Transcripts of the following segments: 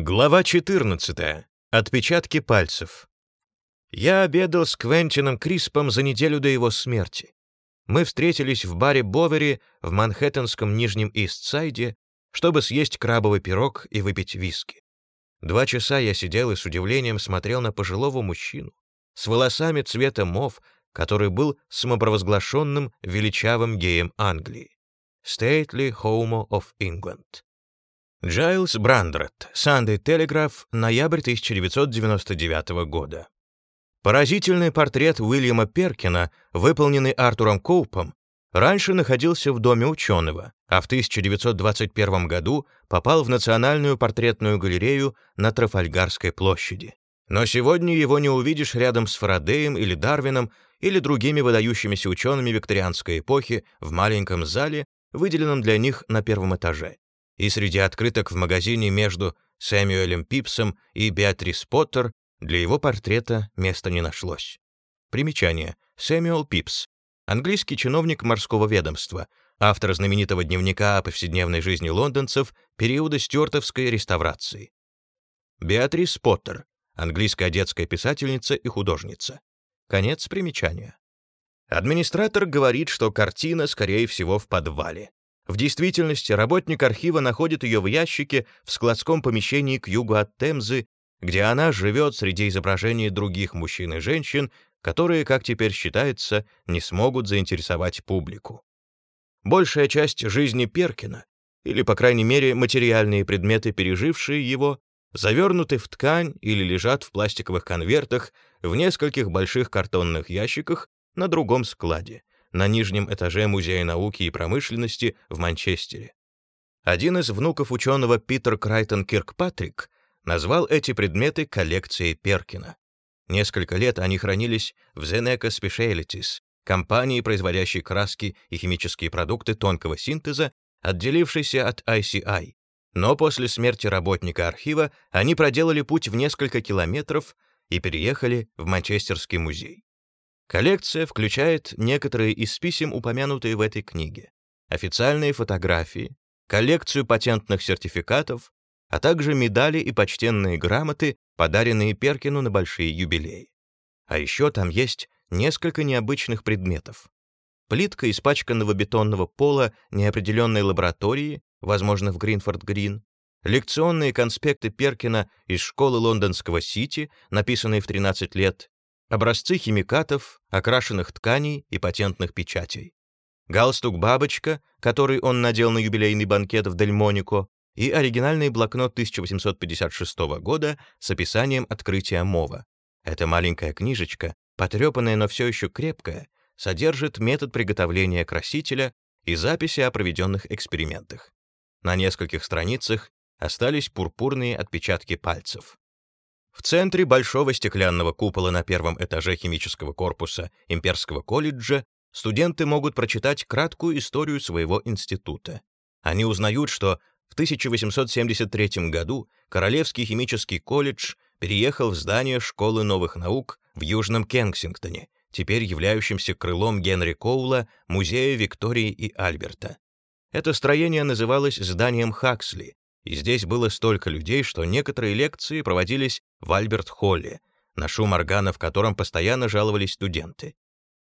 Глава 14. Отпечатки пальцев. Я обедал с Квентином Криспом за неделю до его смерти. Мы встретились в баре Бовери в манхэттенском Нижнем Истсайде, чтобы съесть крабовый пирог и выпить виски. Два часа я сидел и с удивлением смотрел на пожилого мужчину с волосами цвета мов, который был самопровозглашенным величавым геем Англии. Stately Homo of England. Джайлз Брандретт, Sunday Telegraph, ноябрь 1999 года. Поразительный портрет Уильяма Перкина, выполненный Артуром Коупом, раньше находился в доме ученого, а в 1921 году попал в Национальную портретную галерею на Трафальгарской площади. Но сегодня его не увидишь рядом с Фарадеем или Дарвином или другими выдающимися учеными викторианской эпохи в маленьком зале, выделенном для них на первом этаже и среди открыток в магазине между Сэмюэлем Пипсом и Беатрис Поттер для его портрета места не нашлось. Примечание. Сэмюэл Пипс. Английский чиновник морского ведомства, автор знаменитого дневника о повседневной жизни лондонцев периода стюартовской реставрации. Беатрис Поттер. Английская детская писательница и художница. Конец примечания. Администратор говорит, что картина, скорее всего, в подвале. В действительности работник архива находит ее в ящике в складском помещении к югу от Темзы, где она живет среди изображений других мужчин и женщин, которые, как теперь считается, не смогут заинтересовать публику. Большая часть жизни Перкина, или, по крайней мере, материальные предметы, пережившие его, завернуты в ткань или лежат в пластиковых конвертах в нескольких больших картонных ящиках на другом складе, на нижнем этаже Музея науки и промышленности в Манчестере. Один из внуков ученого Питер Крайтон Киркпатрик назвал эти предметы коллекцией Перкина. Несколько лет они хранились в Zeneca Specialities, компании, производящей краски и химические продукты тонкого синтеза, отделившейся от ICI. Но после смерти работника архива они проделали путь в несколько километров и переехали в Манчестерский музей. Коллекция включает некоторые из писем, упомянутые в этой книге, официальные фотографии, коллекцию патентных сертификатов, а также медали и почтенные грамоты, подаренные Перкину на большие юбилеи. А еще там есть несколько необычных предметов. Плитка испачканного бетонного пола неопределенной лаборатории, возможно, в Гринфорд-Грин, лекционные конспекты Перкина из школы лондонского Сити, написанные в 13 лет, образцы химикатов, окрашенных тканей и патентных печатей. Галстук-бабочка, который он надел на юбилейный банкет в Дельмонико, и оригинальный блокнот 1856 года с описанием открытия МОВа. Эта маленькая книжечка, потрепанная, но все еще крепкая, содержит метод приготовления красителя и записи о проведенных экспериментах. На нескольких страницах остались пурпурные отпечатки пальцев. В центре большого стеклянного купола на первом этаже химического корпуса Имперского колледжа студенты могут прочитать краткую историю своего института. Они узнают, что в 1873 году Королевский химический колледж переехал в здание Школы новых наук в Южном Кенсингтоне, теперь являющемся крылом Генри Коула, Музея Виктории и Альберта. Это строение называлось зданием Хаксли, и здесь было столько людей, что некоторые лекции проводились в Альберт-Холле, на шум органа в котором постоянно жаловались студенты.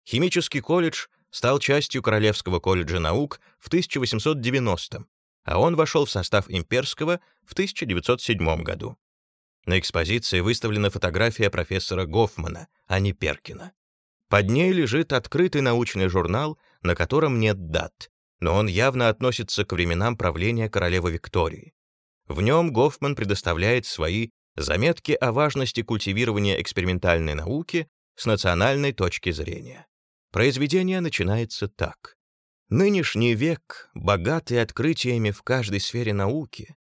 Химический колледж стал частью Королевского колледжа наук в 1890 а он вошел в состав имперского в 1907 году. На экспозиции выставлена фотография профессора Гофмана, а не Перкина. Под ней лежит открытый научный журнал, на котором нет дат, но он явно относится к временам правления королевы Виктории. В нем Гофман предоставляет свои заметки о важности культивирования экспериментальной науки с национальной точки зрения. Произведение начинается так. Нынешний век, богатый открытиями в каждой сфере науки,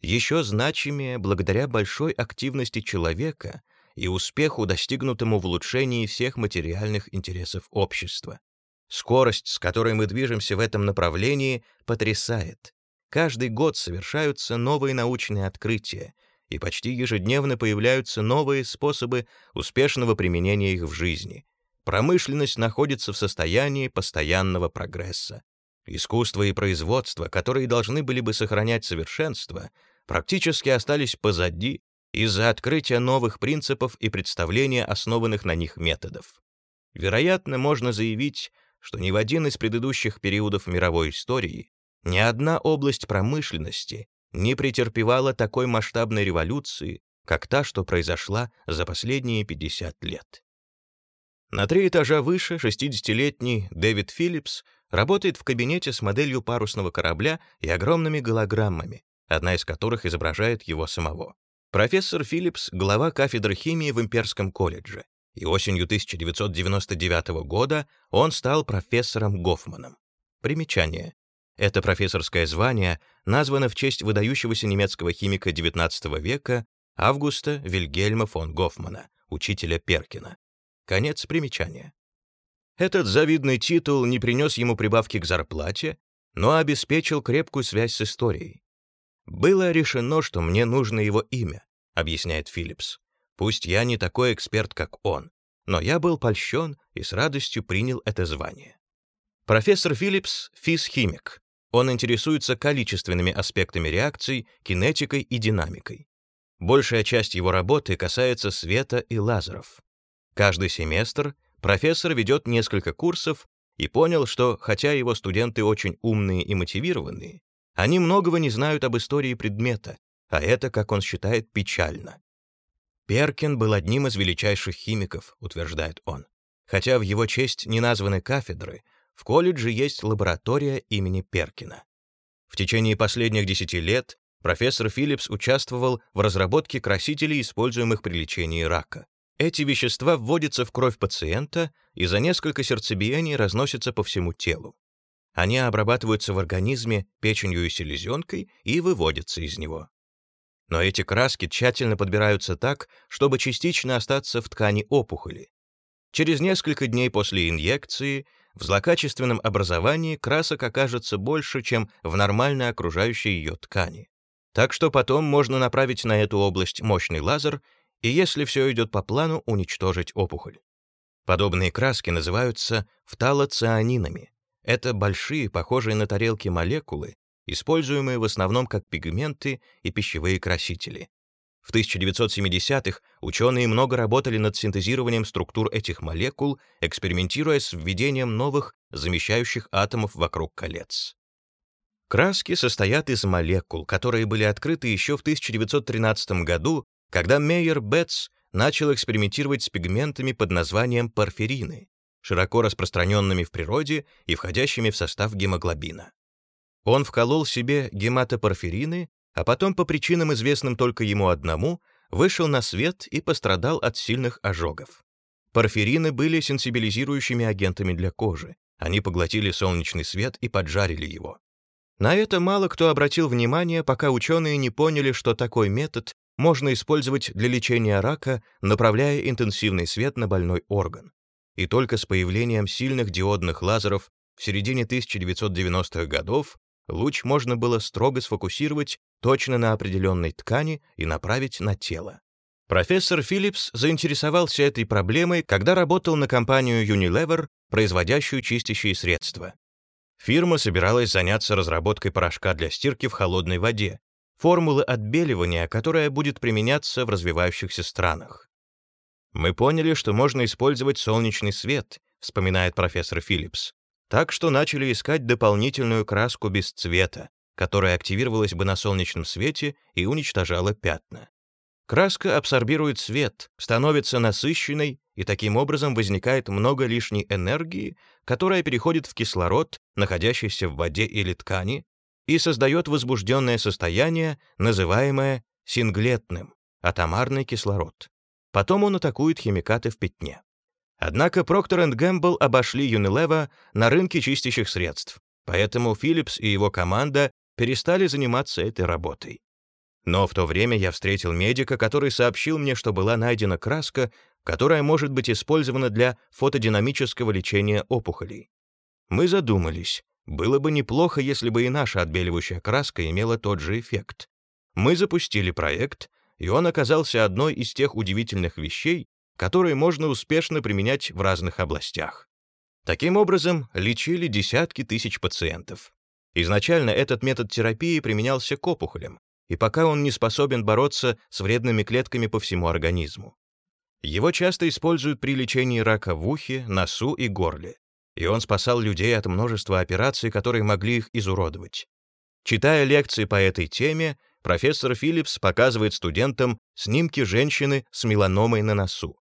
еще значимее благодаря большой активности человека и успеху, достигнутому в улучшении всех материальных интересов общества. Скорость, с которой мы движемся в этом направлении, потрясает. Каждый год совершаются новые научные открытия, и почти ежедневно появляются новые способы успешного применения их в жизни. Промышленность находится в состоянии постоянного прогресса. Искусство и производство, которые должны были бы сохранять совершенство, практически остались позади из-за открытия новых принципов и представления основанных на них методов. Вероятно, можно заявить, что ни в один из предыдущих периодов мировой истории ни одна область промышленности не претерпевала такой масштабной революции, как та, что произошла за последние 50 лет. На три этажа выше 60-летний Дэвид Филлипс работает в кабинете с моделью парусного корабля и огромными голограммами, одна из которых изображает его самого. Профессор Филлипс — глава кафедры химии в Имперском колледже, и осенью 1999 года он стал профессором Гофманом. Примечание. Это профессорское звание названо в честь выдающегося немецкого химика XIX века Августа Вильгельма фон Гофмана, учителя Перкина. Конец примечания. Этот завидный титул не принес ему прибавки к зарплате, но обеспечил крепкую связь с историей. «Было решено, что мне нужно его имя», — объясняет Филлипс. «Пусть я не такой эксперт, как он, но я был польщен и с радостью принял это звание». Профессор Филлипс — физхимик. Он интересуется количественными аспектами реакций, кинетикой и динамикой. Большая часть его работы касается света и лазеров. Каждый семестр профессор ведет несколько курсов и понял, что, хотя его студенты очень умные и мотивированные, они многого не знают об истории предмета, а это, как он считает, печально. Перкин был одним из величайших химиков, утверждает он. Хотя в его честь не названы кафедры, в колледже есть лаборатория имени Перкина. В течение последних десяти лет профессор Филлипс участвовал в разработке красителей, используемых при лечении рака. Эти вещества вводятся в кровь пациента и за несколько сердцебиений разносятся по всему телу. Они обрабатываются в организме печенью и селезенкой и выводятся из него. Но эти краски тщательно подбираются так, чтобы частично остаться в ткани опухоли. Через несколько дней после инъекции в злокачественном образовании красок окажется больше, чем в нормальной окружающей ее ткани. Так что потом можно направить на эту область мощный лазер и, если все идет по плану, уничтожить опухоль. Подобные краски называются фталоцианинами. Это большие, похожие на тарелки молекулы, используемые в основном как пигменты и пищевые красители. В 1970-х ученые много работали над синтезированием структур этих молекул, экспериментируя с введением новых замещающих атомов вокруг колец. Краски состоят из молекул, которые были открыты еще в 1913 году когда Мейер Бетц начал экспериментировать с пигментами под названием порфирины, широко распространенными в природе и входящими в состав гемоглобина. Он вколол себе гематопорфирины, а потом по причинам, известным только ему одному, вышел на свет и пострадал от сильных ожогов. Порфирины были сенсибилизирующими агентами для кожи. Они поглотили солнечный свет и поджарили его. На это мало кто обратил внимание, пока ученые не поняли, что такой метод можно использовать для лечения рака, направляя интенсивный свет на больной орган. И только с появлением сильных диодных лазеров в середине 1990-х годов луч можно было строго сфокусировать точно на определенной ткани и направить на тело. Профессор Филлипс заинтересовался этой проблемой, когда работал на компанию Unilever, производящую чистящие средства. Фирма собиралась заняться разработкой порошка для стирки в холодной воде, формулы отбеливания, которая будет применяться в развивающихся странах. Мы поняли, что можно использовать солнечный свет, вспоминает профессор Филлипс, так что начали искать дополнительную краску без цвета, которая активировалась бы на солнечном свете и уничтожала пятна. Краска абсорбирует свет, становится насыщенной, и таким образом возникает много лишней энергии, которая переходит в кислород, находящийся в воде или ткани, и создает возбужденное состояние, называемое синглетным, атомарный кислород. Потом он атакует химикаты в пятне. Однако Procter Gamble обошли Unilever на рынке чистящих средств, поэтому Philips и его команда перестали заниматься этой работой. Но в то время я встретил медика, который сообщил мне, что была найдена краска, которая может быть использована для фотодинамического лечения опухолей. Мы задумались, было бы неплохо, если бы и наша отбеливающая краска имела тот же эффект. Мы запустили проект, и он оказался одной из тех удивительных вещей, которые можно успешно применять в разных областях. Таким образом, лечили десятки тысяч пациентов. Изначально этот метод терапии применялся к опухолям, и пока он не способен бороться с вредными клетками по всему организму. Его часто используют при лечении рака в ухе, носу и горле, и он спасал людей от множества операций, которые могли их изуродовать. Читая лекции по этой теме, профессор Филлипс показывает студентам снимки женщины с меланомой на носу.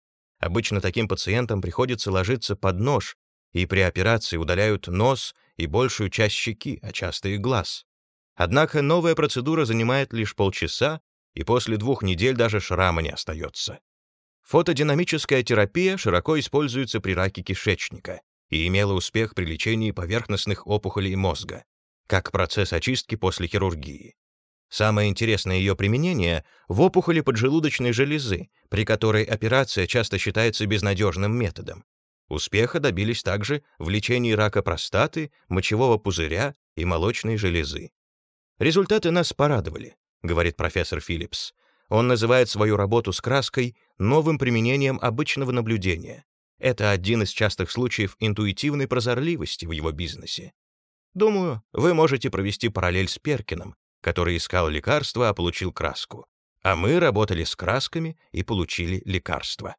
Обычно таким пациентам приходится ложиться под нож, и при операции удаляют нос и большую часть щеки, а часто и глаз. Однако новая процедура занимает лишь полчаса, и после двух недель даже шрама не остается. Фотодинамическая терапия широко используется при раке кишечника и имела успех при лечении поверхностных опухолей мозга, как процесс очистки после хирургии. Самое интересное ее применение в опухоли поджелудочной железы, при которой операция часто считается безнадежным методом. Успеха добились также в лечении рака простаты, мочевого пузыря и молочной железы. Результаты нас порадовали, говорит профессор Филлипс. Он называет свою работу с краской новым применением обычного наблюдения. Это один из частых случаев интуитивной прозорливости в его бизнесе. Думаю, вы можете провести параллель с Перкином, который искал лекарства, а получил краску. А мы работали с красками и получили лекарства.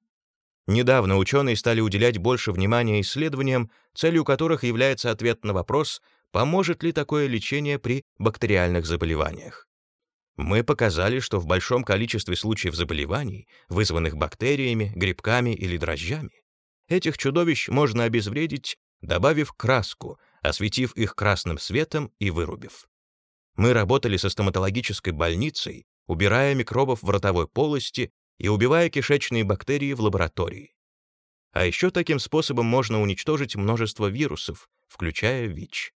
Недавно ученые стали уделять больше внимания исследованиям, целью которых является ответ на вопрос, поможет ли такое лечение при бактериальных заболеваниях. Мы показали, что в большом количестве случаев заболеваний, вызванных бактериями, грибками или дрожжами, этих чудовищ можно обезвредить, добавив краску, осветив их красным светом и вырубив. Мы работали со стоматологической больницей, убирая микробов в ротовой полости и убивая кишечные бактерии в лаборатории. А еще таким способом можно уничтожить множество вирусов, включая ВИЧ.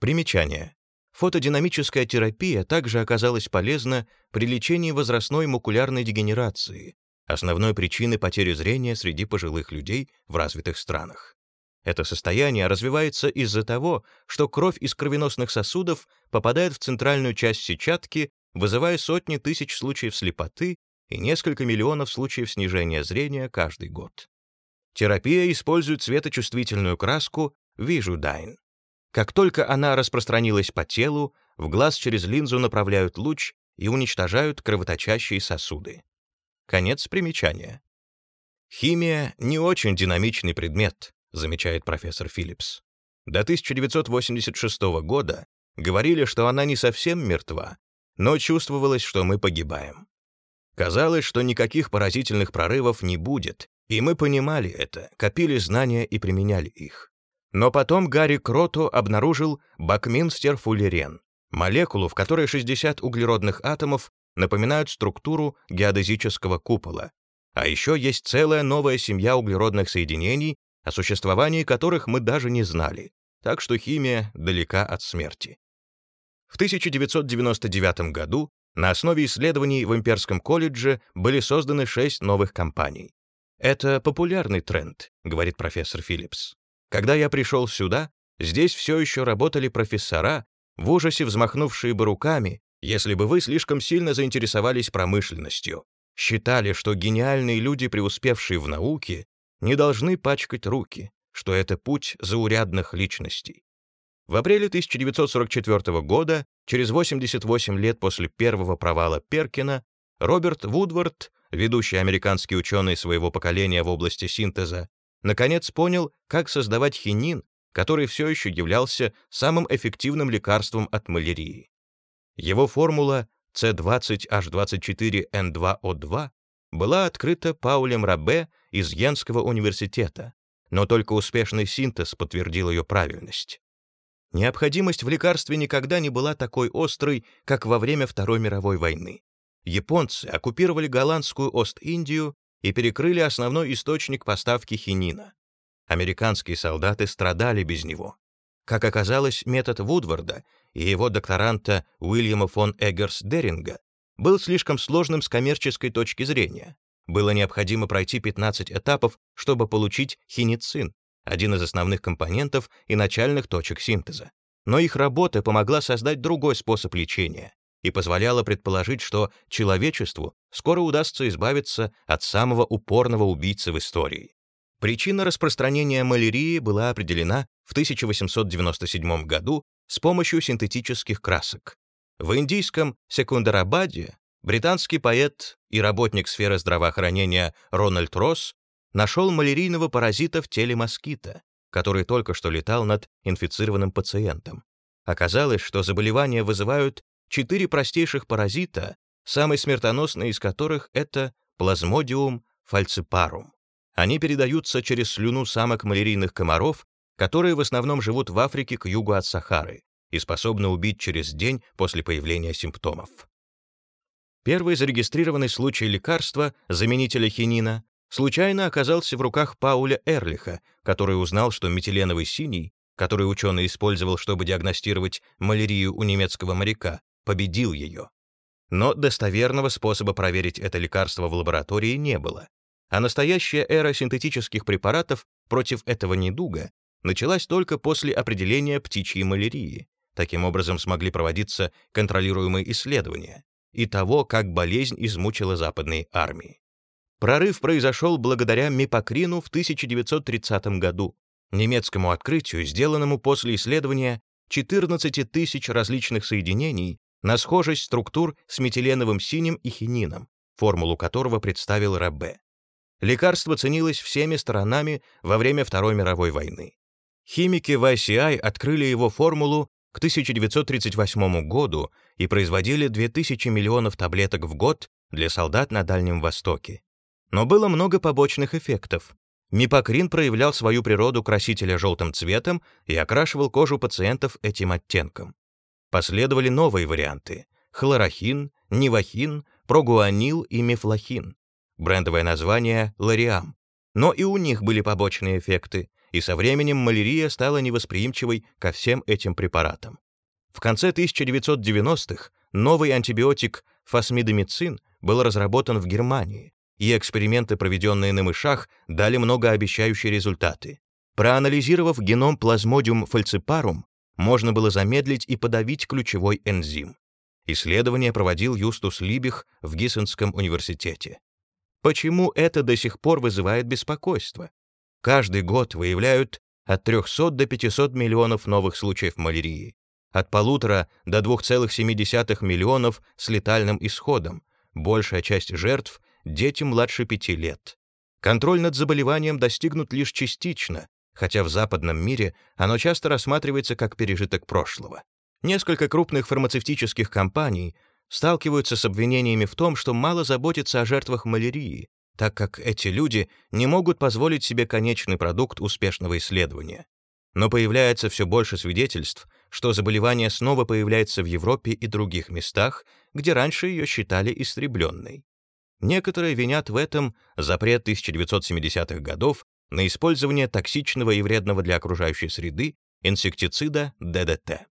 Примечание. Фотодинамическая терапия также оказалась полезна при лечении возрастной макулярной дегенерации, основной причины потери зрения среди пожилых людей в развитых странах. Это состояние развивается из-за того, что кровь из кровеносных сосудов попадает в центральную часть сетчатки, вызывая сотни тысяч случаев слепоты и несколько миллионов случаев снижения зрения каждый год. Терапия использует светочувствительную краску Visudyne. Как только она распространилась по телу, в глаз через линзу направляют луч и уничтожают кровоточащие сосуды. Конец примечания. Химия — не очень динамичный предмет, замечает профессор Филлипс. До 1986 года говорили, что она не совсем мертва, но чувствовалось, что мы погибаем. Казалось, что никаких поразительных прорывов не будет, и мы понимали это, копили знания и применяли их. Но потом Гарри Крото обнаружил бакминстер-фуллерен, молекулу, в которой 60 углеродных атомов напоминают структуру геодезического купола. А еще есть целая новая семья углеродных соединений, о существовании которых мы даже не знали, так что химия далека от смерти. В 1999 году на основе исследований в Имперском колледже были созданы шесть новых компаний. «Это популярный тренд», — говорит профессор Филлипс. Когда я пришел сюда, здесь все еще работали профессора, в ужасе взмахнувшие бы руками, если бы вы слишком сильно заинтересовались промышленностью. Считали, что гениальные люди, преуспевшие в науке, не должны пачкать руки, что это путь заурядных личностей. В апреле 1944 года, через 88 лет после первого провала Перкина, Роберт Вудвард, ведущий американский ученый своего поколения в области синтеза, наконец понял, как создавать хинин, который все еще являлся самым эффективным лекарством от малярии. Его формула C20H24N2O2 была открыта Паулем Рабе из Йенского университета, но только успешный синтез подтвердил ее правильность. Необходимость в лекарстве никогда не была такой острой, как во время Второй мировой войны. Японцы оккупировали голландскую Ост-Индию и перекрыли основной источник поставки хинина. Американские солдаты страдали без него. Как оказалось, метод Вудварда и его докторанта Уильяма фон Эггерс Деринга был слишком сложным с коммерческой точки зрения. Было необходимо пройти 15 этапов, чтобы получить хиницин, один из основных компонентов и начальных точек синтеза. Но их работа помогла создать другой способ лечения и позволяла предположить, что человечеству скоро удастся избавиться от самого упорного убийцы в истории. Причина распространения малярии была определена в 1897 году с помощью синтетических красок. В индийском Секундарабаде британский поэт и работник сферы здравоохранения Рональд Росс нашел малярийного паразита в теле москита, который только что летал над инфицированным пациентом. Оказалось, что заболевания вызывают четыре простейших паразита, самый смертоносный из которых — это плазмодиум фальципарум. Они передаются через слюну самок малярийных комаров, которые в основном живут в Африке к югу от Сахары и способны убить через день после появления симптомов. Первый зарегистрированный случай лекарства, заменителя хинина, случайно оказался в руках Пауля Эрлиха, который узнал, что метиленовый синий, который ученый использовал, чтобы диагностировать малярию у немецкого моряка, победил ее. Но достоверного способа проверить это лекарство в лаборатории не было, а настоящая эра синтетических препаратов против этого недуга началась только после определения птичьей малярии. Таким образом смогли проводиться контролируемые исследования и того, как болезнь измучила западные армии. Прорыв произошел благодаря мипокрину в 1930 году, немецкому открытию, сделанному после исследования 14 тысяч различных соединений на схожесть структур с метиленовым синим и хинином, формулу которого представил Раббе. Лекарство ценилось всеми сторонами во время Второй мировой войны. Химики в ICI открыли его формулу к 1938 году и производили 2000 миллионов таблеток в год для солдат на Дальнем Востоке. Но было много побочных эффектов. Мипокрин проявлял свою природу красителя желтым цветом и окрашивал кожу пациентов этим оттенком. Последовали новые варианты — хлорохин, нивахин, прогуанил и мифлохин брендовое название «Лориам». Но и у них были побочные эффекты, и со временем малярия стала невосприимчивой ко всем этим препаратам. В конце 1990-х новый антибиотик фосмидомицин был разработан в Германии, и эксперименты, проведенные на мышах, дали многообещающие результаты. Проанализировав геном плазмодиум фальципарум, можно было замедлить и подавить ключевой энзим. Исследование проводил Юстус Либих в Гиссенском университете. Почему это до сих пор вызывает беспокойство? Каждый год выявляют от 300 до 500 миллионов новых случаев малярии, от полутора до 2,7 миллионов с летальным исходом, большая часть жертв — дети младше 5 лет. Контроль над заболеванием достигнут лишь частично, хотя в западном мире оно часто рассматривается как пережиток прошлого. Несколько крупных фармацевтических компаний сталкиваются с обвинениями в том, что мало заботятся о жертвах малярии, так как эти люди не могут позволить себе конечный продукт успешного исследования. Но появляется все больше свидетельств, что заболевание снова появляется в Европе и других местах, где раньше ее считали истребленной. Некоторые винят в этом запрет 1970-х годов на использование токсичного и вредного для окружающей среды инсектицида ДДТ.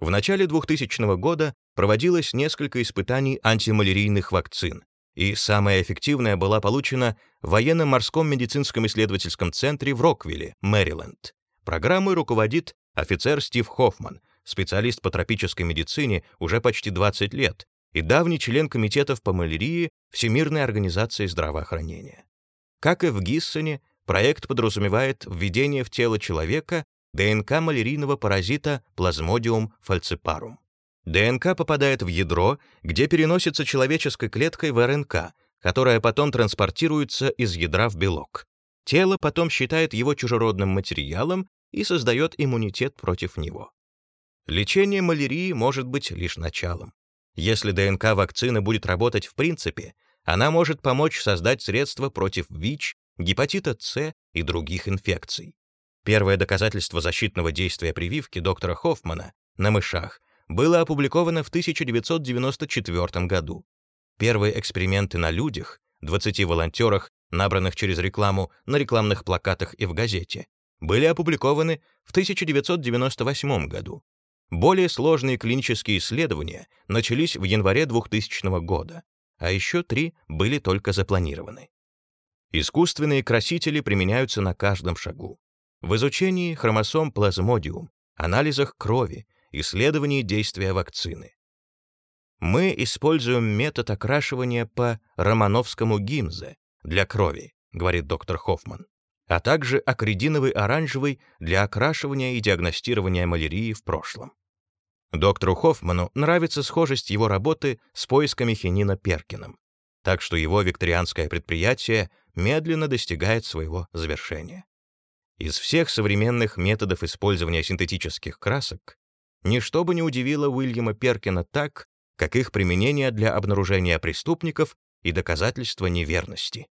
В начале 2000 года проводилось несколько испытаний антималярийных вакцин, и самая эффективная была получена в военно-морском медицинском исследовательском центре в Роквилле, Мэриленд. Программой руководит офицер Стив Хоффман, специалист по тропической медицине уже почти 20 лет и давний член комитетов по малярии Всемирной организации здравоохранения. Как и в Гиссоне, проект подразумевает введение в тело человека ДНК малярийного паразита Plasmodium falciparum. ДНК попадает в ядро, где переносится человеческой клеткой в РНК, которая потом транспортируется из ядра в белок. Тело потом считает его чужеродным материалом и создает иммунитет против него. Лечение малярии может быть лишь началом. Если ДНК вакцины будет работать в принципе, она может помочь создать средства против ВИЧ, гепатита С и других инфекций. Первое доказательство защитного действия прививки доктора Хоффмана на мышах было опубликовано в 1994 году. Первые эксперименты на людях, 20 волонтерах, набранных через рекламу на рекламных плакатах и в газете, были опубликованы в 1998 году. Более сложные клинические исследования начались в январе 2000 года, а еще три были только запланированы. Искусственные красители применяются на каждом шагу в изучении хромосом плазмодиум, анализах крови, исследовании действия вакцины. Мы используем метод окрашивания по романовскому гинзе для крови, говорит доктор Хоффман, а также акридиновый оранжевый для окрашивания и диагностирования малярии в прошлом. Доктору Хоффману нравится схожесть его работы с поисками хинина Перкином, так что его викторианское предприятие медленно достигает своего завершения. Из всех современных методов использования синтетических красок ничто бы не удивило Уильяма Перкина так, как их применение для обнаружения преступников и доказательства неверности.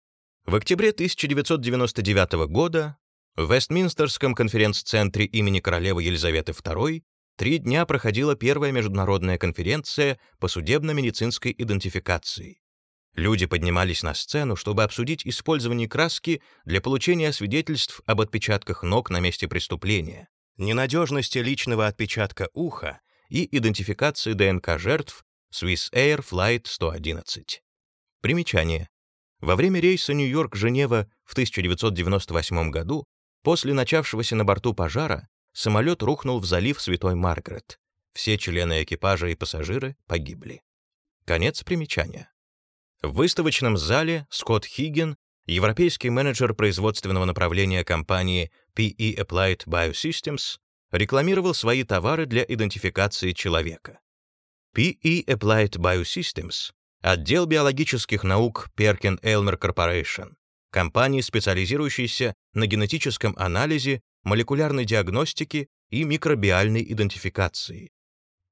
В октябре 1999 года в Вестминстерском конференц-центре имени королевы Елизаветы II три дня проходила первая международная конференция по судебно-медицинской идентификации. Люди поднимались на сцену, чтобы обсудить использование краски для получения свидетельств об отпечатках ног на месте преступления, ненадежности личного отпечатка уха и идентификации ДНК жертв Swiss Air Flight 111. Примечание. Во время рейса Нью-Йорк-Женева в 1998 году, после начавшегося на борту пожара, самолет рухнул в залив Святой Маргарет. Все члены экипажа и пассажиры погибли. Конец примечания. В выставочном зале Скотт Хиггин, европейский менеджер производственного направления компании PE Applied Biosystems, рекламировал свои товары для идентификации человека. PE Applied Biosystems — отдел биологических наук Perkin Elmer Corporation, компании, специализирующейся на генетическом анализе, молекулярной диагностике и микробиальной идентификации.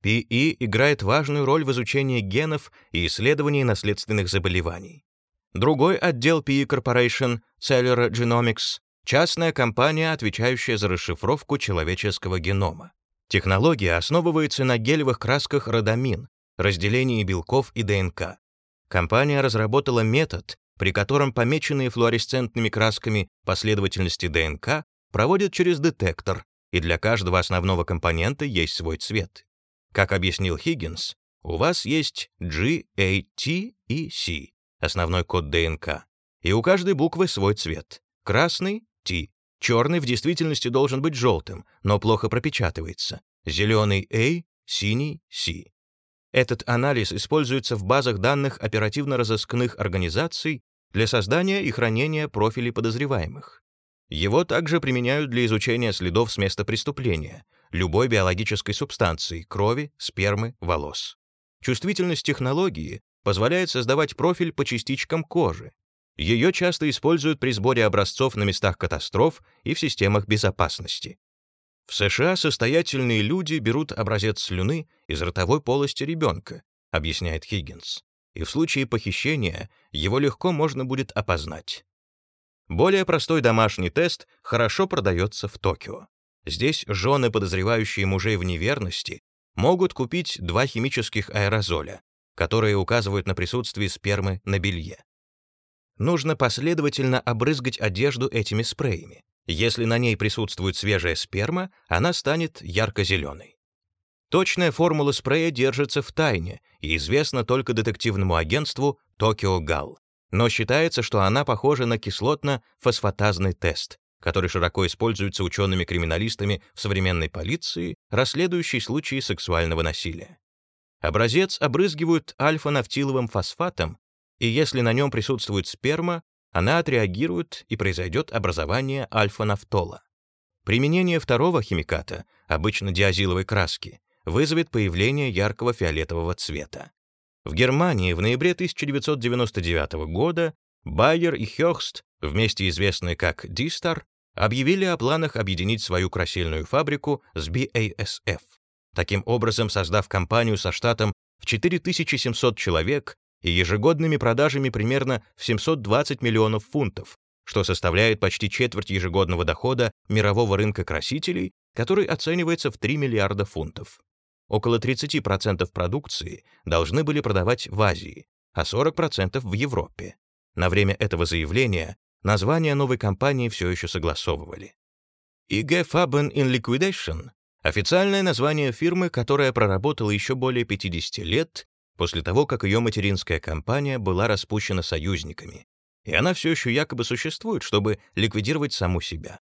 ПИ играет важную роль в изучении генов и исследовании наследственных заболеваний. Другой отдел PE Corporation, Cellular Genomics, частная компания, отвечающая за расшифровку человеческого генома. Технология основывается на гелевых красках родамин, разделении белков и ДНК. Компания разработала метод, при котором помеченные флуоресцентными красками последовательности ДНК проводят через детектор, и для каждого основного компонента есть свой цвет. Как объяснил Хиггинс, у вас есть G, A, T и C, основной код ДНК, и у каждой буквы свой цвет. Красный — T, черный в действительности должен быть желтым, но плохо пропечатывается, зеленый A, синий C. Этот анализ используется в базах данных оперативно-розыскных организаций для создания и хранения профилей подозреваемых. Его также применяют для изучения следов с места преступления, любой биологической субстанции, крови, спермы, волос. Чувствительность технологии позволяет создавать профиль по частичкам кожи. Ее часто используют при сборе образцов на местах катастроф и в системах безопасности. В США состоятельные люди берут образец слюны из ротовой полости ребенка, объясняет Хиггинс, и в случае похищения его легко можно будет опознать. Более простой домашний тест хорошо продается в Токио. Здесь жены, подозревающие мужей в неверности, могут купить два химических аэрозоля, которые указывают на присутствие спермы на белье. Нужно последовательно обрызгать одежду этими спреями. Если на ней присутствует свежая сперма, она станет ярко-зеленой. Точная формула спрея держится в тайне и известна только детективному агентству Tokyo Gal, но считается, что она похожа на кислотно-фосфатазный тест, который широко используется учеными-криминалистами в современной полиции, расследующей случаи сексуального насилия. Образец обрызгивают альфа-нафтиловым фосфатом, и если на нем присутствует сперма, она отреагирует и произойдет образование альфа-нафтола. Применение второго химиката, обычно диазиловой краски, вызовет появление яркого фиолетового цвета. В Германии в ноябре 1999 года Байер и Хёхст, вместе известные как Дистар, объявили о планах объединить свою красильную фабрику с BASF, таким образом создав компанию со штатом в 4700 человек и ежегодными продажами примерно в 720 миллионов фунтов, что составляет почти четверть ежегодного дохода мирового рынка красителей, который оценивается в 3 миллиарда фунтов. Около 30% продукции должны были продавать в Азии, а 40% в Европе. На время этого заявления название новой компании все еще согласовывали. IG Faben in Liquidation — официальное название фирмы, которая проработала еще более 50 лет после того, как ее материнская компания была распущена союзниками, и она все еще якобы существует, чтобы ликвидировать саму себя.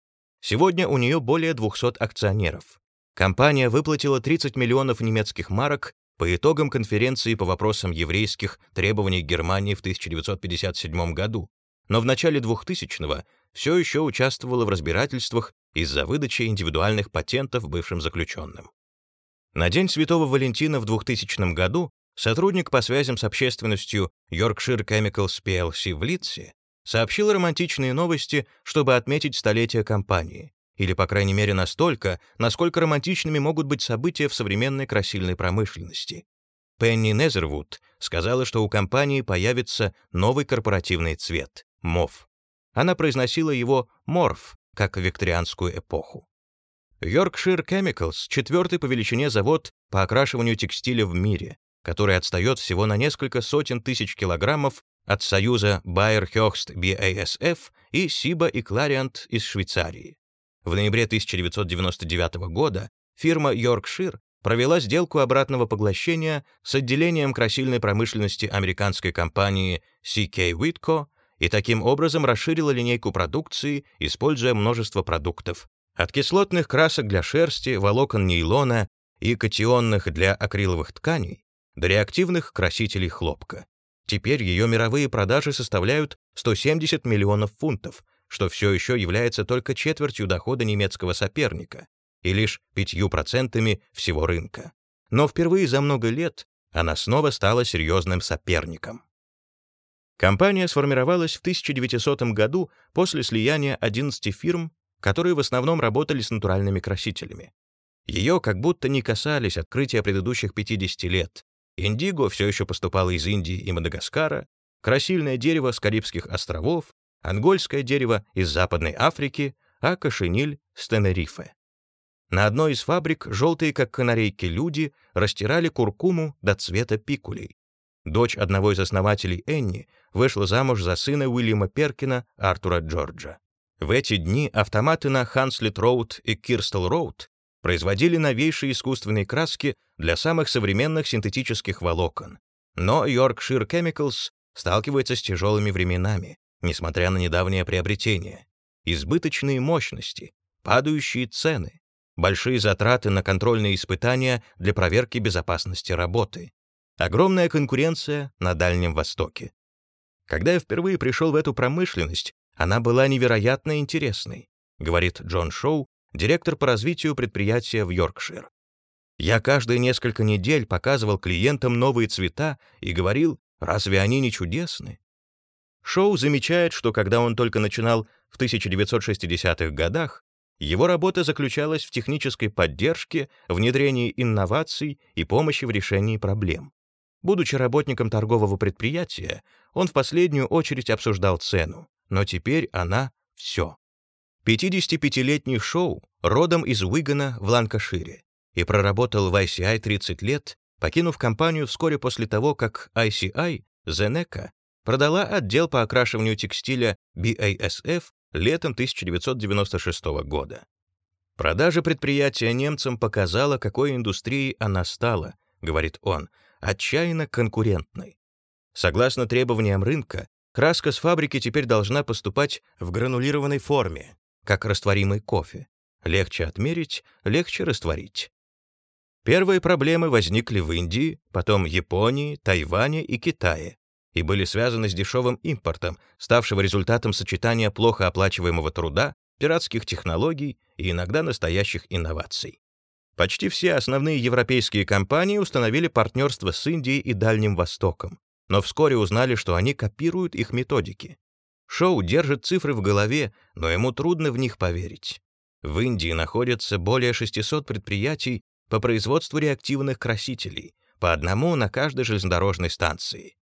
Сегодня у нее более 200 акционеров. Компания выплатила 30 миллионов немецких марок по итогам конференции по вопросам еврейских требований Германии в 1957 году, но в начале 2000-го все еще участвовала в разбирательствах из-за выдачи индивидуальных патентов бывшим заключенным. На День Святого Валентина в 2000 году сотрудник по связям с общественностью Yorkshire Chemicals PLC в Литсе сообщил романтичные новости, чтобы отметить столетие компании, или, по крайней мере, настолько, насколько романтичными могут быть события в современной красильной промышленности. Пенни Незервуд сказала, что у компании появится новый корпоративный цвет — мов. Она произносила его «морф», как в викторианскую эпоху. Yorkshire Chemicals — четвертый по величине завод по окрашиванию текстиля в мире, который отстает всего на несколько сотен тысяч килограммов от союза Bayer Höchst BASF и Siba и Clariant из Швейцарии. В ноябре 1999 года фирма Yorkshire провела сделку обратного поглощения с отделением красильной промышленности американской компании CK Whitco и таким образом расширила линейку продукции, используя множество продуктов. От кислотных красок для шерсти, волокон нейлона и катионных для акриловых тканей до реактивных красителей хлопка. Теперь ее мировые продажи составляют 170 миллионов фунтов, что все еще является только четвертью дохода немецкого соперника и лишь 5% всего рынка. Но впервые за много лет она снова стала серьезным соперником. Компания сформировалась в 1900 году после слияния 11 фирм, которые в основном работали с натуральными красителями. Ее как будто не касались открытия предыдущих 50 лет, Индиго все еще поступало из Индии и Мадагаскара, красильное дерево с Карибских островов, ангольское дерево из Западной Африки, а кошениль с Тенерифе. На одной из фабрик желтые, как канарейки, люди растирали куркуму до цвета пикулей. Дочь одного из основателей Энни вышла замуж за сына Уильяма Перкина, Артура Джорджа. В эти дни автоматы на Ханслет-Роуд и Кирстел-Роуд производили новейшие искусственные краски для самых современных синтетических волокон. Но Yorkshire Chemicals сталкивается с тяжелыми временами, несмотря на недавнее приобретение. Избыточные мощности, падающие цены, большие затраты на контрольные испытания для проверки безопасности работы, огромная конкуренция на Дальнем Востоке. Когда я впервые пришел в эту промышленность, она была невероятно интересной, говорит Джон Шоу, директор по развитию предприятия в Йоркшир. Я каждые несколько недель показывал клиентам новые цвета и говорил, разве они не чудесны? Шоу замечает, что когда он только начинал в 1960-х годах, его работа заключалась в технической поддержке, внедрении инноваций и помощи в решении проблем. Будучи работником торгового предприятия, он в последнюю очередь обсуждал цену, но теперь она — все. 55-летний Шоу родом из Уигана в Ланкашире и проработал в ICI 30 лет, покинув компанию вскоре после того, как ICI, Zeneca, продала отдел по окрашиванию текстиля BASF летом 1996 года. Продажа предприятия немцам показала, какой индустрией она стала, говорит он, отчаянно конкурентной. Согласно требованиям рынка, краска с фабрики теперь должна поступать в гранулированной форме, как растворимый кофе. Легче отмерить, легче растворить. Первые проблемы возникли в Индии, потом Японии, Тайване и Китае и были связаны с дешевым импортом, ставшего результатом сочетания плохо оплачиваемого труда, пиратских технологий и иногда настоящих инноваций. Почти все основные европейские компании установили партнерство с Индией и Дальним Востоком, но вскоре узнали, что они копируют их методики. Шоу держит цифры в голове, но ему трудно в них поверить. В Индии находятся более 600 предприятий по производству реактивных красителей, по одному на каждой железнодорожной станции.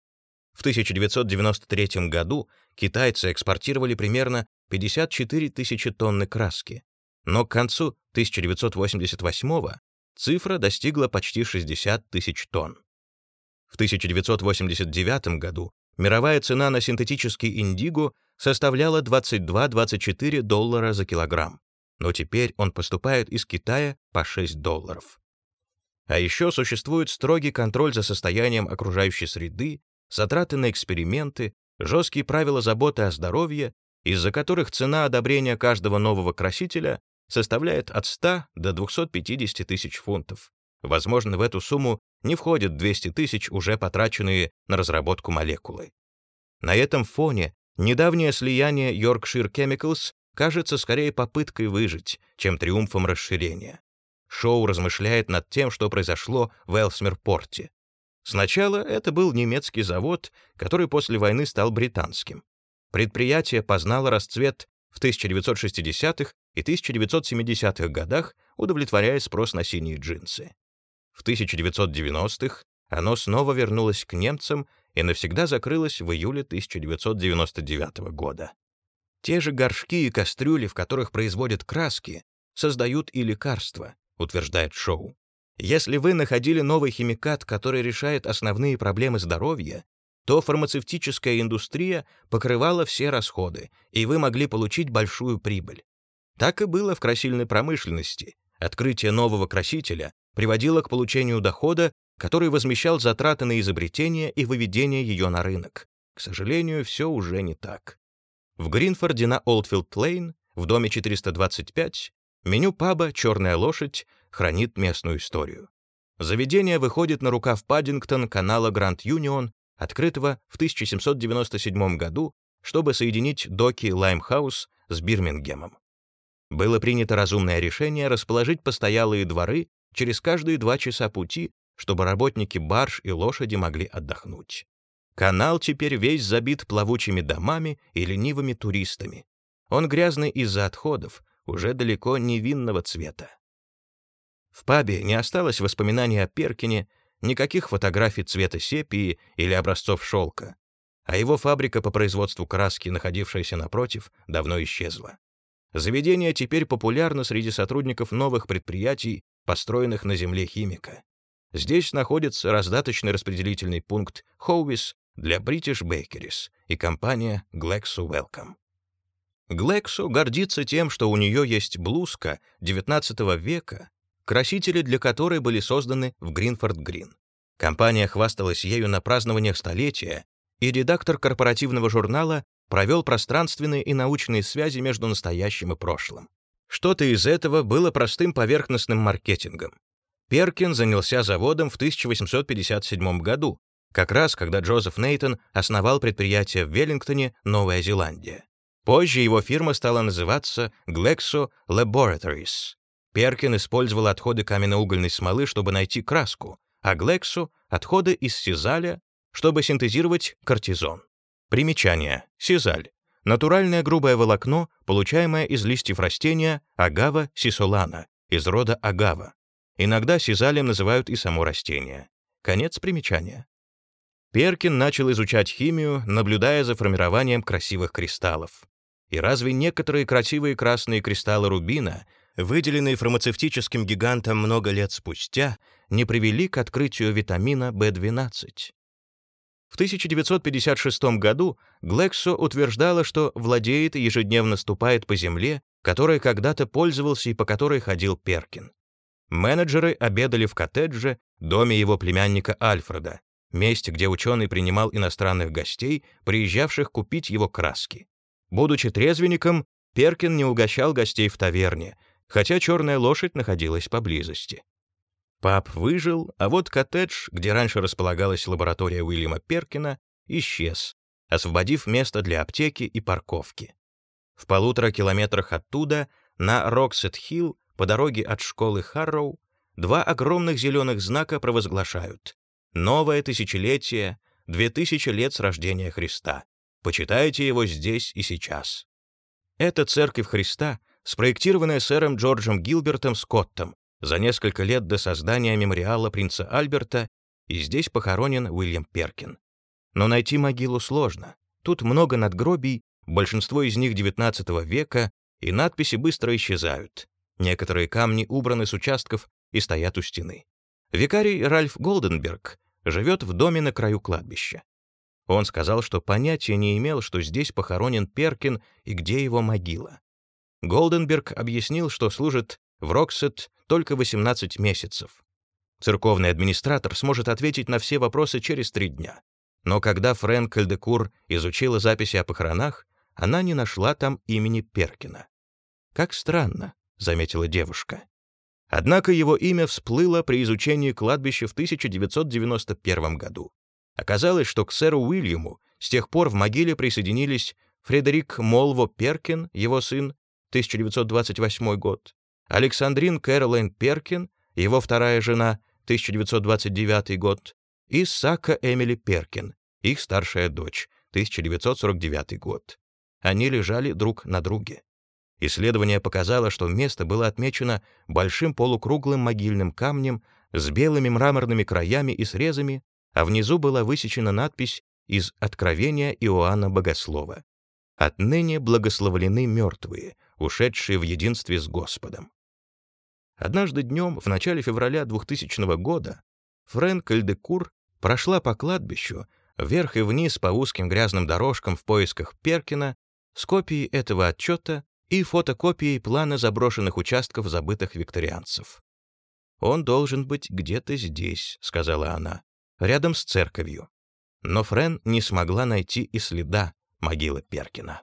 В 1993 году китайцы экспортировали примерно 54 тысячи тонны краски, но к концу 1988 цифра достигла почти 60 тысяч тонн. В 1989 году Мировая цена на синтетический индиго составляла 22-24 доллара за килограмм, но теперь он поступает из Китая по 6 долларов. А еще существует строгий контроль за состоянием окружающей среды, затраты на эксперименты, жесткие правила заботы о здоровье, из-за которых цена одобрения каждого нового красителя составляет от 100 до 250 тысяч фунтов. Возможно, в эту сумму не входят 200 тысяч, уже потраченные на разработку молекулы. На этом фоне недавнее слияние Yorkshire Chemicals кажется скорее попыткой выжить, чем триумфом расширения. Шоу размышляет над тем, что произошло в Элсмерпорте. Сначала это был немецкий завод, который после войны стал британским. Предприятие познало расцвет в 1960-х и 1970-х годах, удовлетворяя спрос на синие джинсы. В 1990-х оно снова вернулось к немцам и навсегда закрылось в июле 1999 года. Те же горшки и кастрюли, в которых производят краски, создают и лекарства, утверждает Шоу. Если вы находили новый химикат, который решает основные проблемы здоровья, то фармацевтическая индустрия покрывала все расходы, и вы могли получить большую прибыль. Так и было в красильной промышленности. Открытие нового красителя приводило к получению дохода, который возмещал затраты на изобретение и выведение ее на рынок. К сожалению, все уже не так. В Гринфорде на Олдфилд-Лейн, в доме 425, меню паба «Черная лошадь» хранит местную историю. Заведение выходит на рукав Паддингтон канала Гранд Юнион открытого в 1797 году, чтобы соединить доки Лаймхаус с Бирмингемом. Было принято разумное решение расположить постоялые дворы через каждые два часа пути, чтобы работники барж и лошади могли отдохнуть. Канал теперь весь забит плавучими домами и ленивыми туристами. Он грязный из-за отходов, уже далеко невинного цвета. В пабе не осталось воспоминаний о Перкине, никаких фотографий цвета сепии или образцов шелка, а его фабрика по производству краски, находившаяся напротив, давно исчезла. Заведение теперь популярно среди сотрудников новых предприятий, построенных на земле химика. Здесь находится раздаточный распределительный пункт Hovis для British Bakeries и компания Glaxo Welcome. Glaxo гордится тем, что у нее есть блузка XIX века, красители для которой были созданы в Гринфорд-Грин. Компания хвасталась ею на празднованиях столетия, и редактор корпоративного журнала провел пространственные и научные связи между настоящим и прошлым. Что-то из этого было простым поверхностным маркетингом. Перкин занялся заводом в 1857 году, как раз когда Джозеф Нейтон основал предприятие в Веллингтоне, Новая Зеландия. Позже его фирма стала называться Glexo Laboratories. Перкин использовал отходы каменноугольной смолы, чтобы найти краску, а Глексу — отходы из сизаля, чтобы синтезировать кортизон. Примечание. Сизаль. Натуральное грубое волокно, получаемое из листьев растения агава сисолана, из рода агава. Иногда сизалем называют и само растение. Конец примечания. Перкин начал изучать химию, наблюдая за формированием красивых кристаллов. И разве некоторые красивые красные кристаллы рубина выделенные фармацевтическим гигантом много лет спустя, не привели к открытию витамина В12. В 1956 году Глексо утверждала, что владеет и ежедневно ступает по земле, которой когда-то пользовался и по которой ходил Перкин. Менеджеры обедали в коттедже, доме его племянника Альфреда, месте, где ученый принимал иностранных гостей, приезжавших купить его краски. Будучи трезвенником, Перкин не угощал гостей в таверне, хотя черная лошадь находилась поблизости. Паб выжил, а вот коттедж, где раньше располагалась лаборатория Уильяма Перкина, исчез, освободив место для аптеки и парковки. В полутора километрах оттуда, на Роксет-Хилл, по дороге от школы Харроу, два огромных зеленых знака провозглашают «Новое тысячелетие, две тысячи лет с рождения Христа. Почитайте его здесь и сейчас». Это церковь Христа, спроектированная сэром Джорджем Гилбертом Скоттом за несколько лет до создания мемориала принца Альберта, и здесь похоронен Уильям Перкин. Но найти могилу сложно. Тут много надгробий, большинство из них XIX века, и надписи быстро исчезают. Некоторые камни убраны с участков и стоят у стены. Викарий Ральф Голденберг живет в доме на краю кладбища. Он сказал, что понятия не имел, что здесь похоронен Перкин и где его могила. Голденберг объяснил, что служит в Роксет только 18 месяцев. Церковный администратор сможет ответить на все вопросы через три дня. Но когда Фрэнк Кальдекур изучила записи о похоронах, она не нашла там имени Перкина. «Как странно», — заметила девушка. Однако его имя всплыло при изучении кладбища в 1991 году. Оказалось, что к сэру Уильяму с тех пор в могиле присоединились Фредерик Молво Перкин, его сын, 1928 год, Александрин Кэролайн Перкин, его вторая жена, 1929 год, и Сака Эмили Перкин, их старшая дочь, 1949 год. Они лежали друг на друге. Исследование показало, что место было отмечено большим полукруглым могильным камнем с белыми мраморными краями и срезами, а внизу была высечена надпись из Откровения Иоанна Богослова. «Отныне благословлены мертвые, ушедшие в единстве с Господом». Однажды днем, в начале февраля 2000 года, Фрэнк Эльдекур прошла по кладбищу, вверх и вниз по узким грязным дорожкам в поисках Перкина, с копией этого отчета и фотокопией плана заброшенных участков забытых викторианцев. «Он должен быть где-то здесь», — сказала она, — «рядом с церковью». Но Френ не смогла найти и следа могилы Перкина.